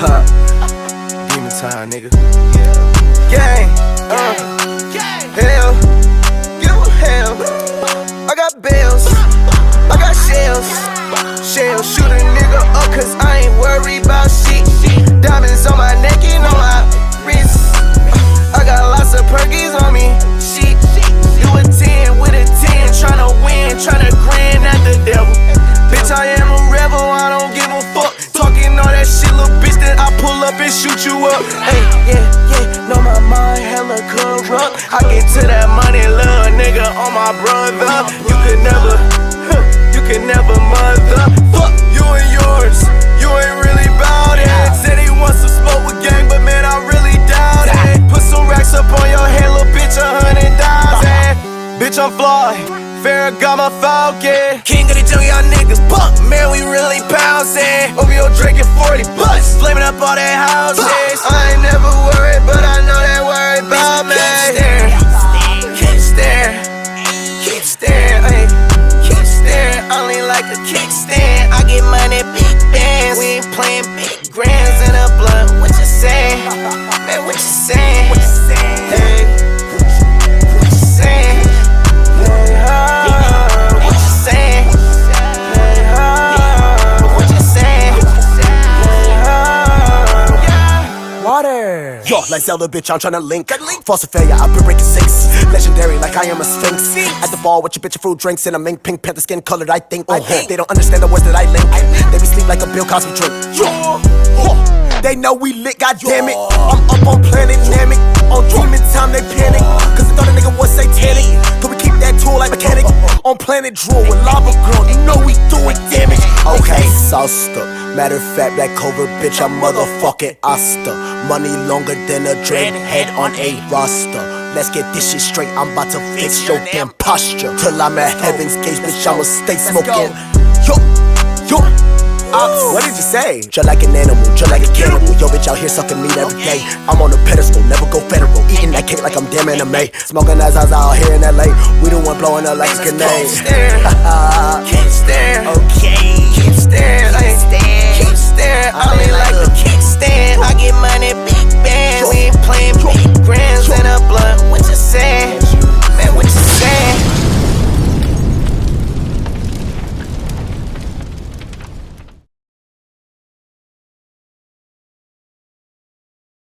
Huh. Demon time, nigga. Gang. Uh. Hell. Give 'em hell. I got bills. I got shells. Shells. Shoot a nigga up cause I ain't worried about shit. Diamonds on my neck and corrupt. I get to that money, little nigga, on my brother. You could never, huh, you could never mother. Fuck you and yours. You ain't really bout it. Said he wants some smoke with gang, but man, I really doubt it. Put some racks up on your head, little bitch, a hundred thousand. Uh-huh. Bitch, I'm fly. Ferragamo Falcon. King of the jungle, y'all niggas buck. Man, we really bouncing. OVO drinking 40 bucks. Flaming up all that A kickstand. Yo, like Zelda, bitch, I'm tryna link. link. False failure, I've been breaking six. Legendary, like I am a sphinx. At the ball with your bitch, fruit drinks, and a mink pink panther skin colored. I think. Uh-huh. They don't understand the words that I link. They be sleep like a Bill Cosby drink. Yo. They know we lit, goddamn it. I'm up on planet Namek. On demon time, they panic. Cause they thought a nigga was satanic. Could we keep that tool like mechanic? Uh-huh. On planet Drool with lava girl, you know we doing damage. Okay, sauced up. Matter of fact, that covert bitch, I'm motherfucking Asta. Money longer than a dreadhead on a roster. Let's get this shit straight, I'm about to fix your damn posture. Till I'm at heaven's gates, bitch, I'ma stay smoking. Yo, yo. Ah, Ops, what did you say? Just like an animal, just like a cannibal. Yo, bitch out here sucking meat every day. I'm on a pedestal, never go federal. Eating that cake like I'm damn anime. Smoking as I was out here in LA. We the one blowing up like a grenade.